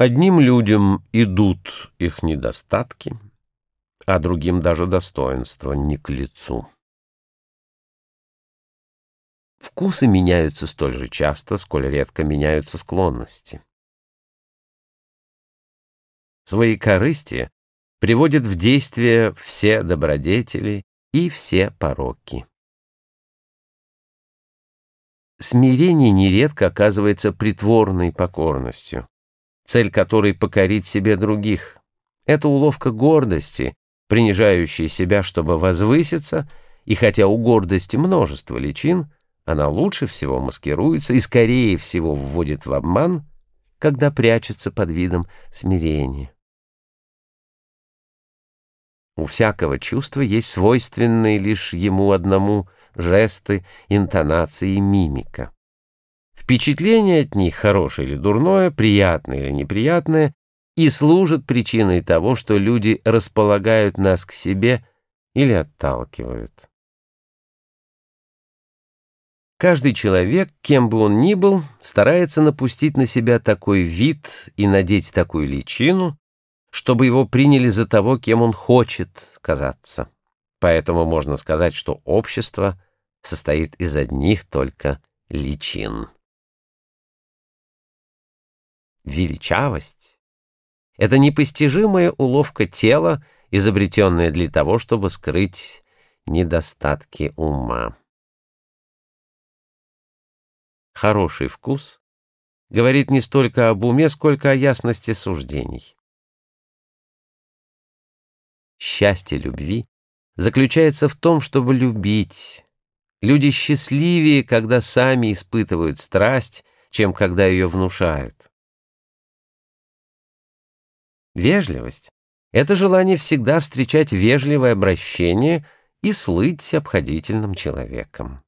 Одним людям идут их недостатки, а другим даже достоинства не к лицу. Вкусы меняются столь же часто, сколь редко меняются склонности. Свои корысти приводят в действие все добродетели и все пороки. Смирение нередко оказывается притворной покорностью, цель которой — покорить себе других. Это уловка гордости, принижающей себя, чтобы возвыситься, и хотя у гордости множество личин, она лучше всего маскируется и скорее всего вводит в обман, когда прячется под видом смирения. У всякого чувства есть свойственные лишь ему одному жесты, интонации и мимика. Впечатление от них, хорошее или дурное, приятное или неприятное, и служит причиной того, что люди располагают нас к себе или отталкивают. Каждый человек, кем бы он ни был, старается напустить на себя такой вид и надеть такую личину, чтобы его приняли за того, кем он хочет казаться. Поэтому можно сказать, что общество состоит из одних только личин. Величавость — это непостижимая уловка тела, изобретенная для того, чтобы скрыть недостатки ума. Хороший вкус говорит не столько об уме, сколько о ясности суждений. Счастье любви заключается в том, чтобы любить. Люди счастливее, когда сами испытывают страсть, чем когда ее внушают. Вежливость — это желание всегда встречать вежливое обращение и слыть обходительным человеком.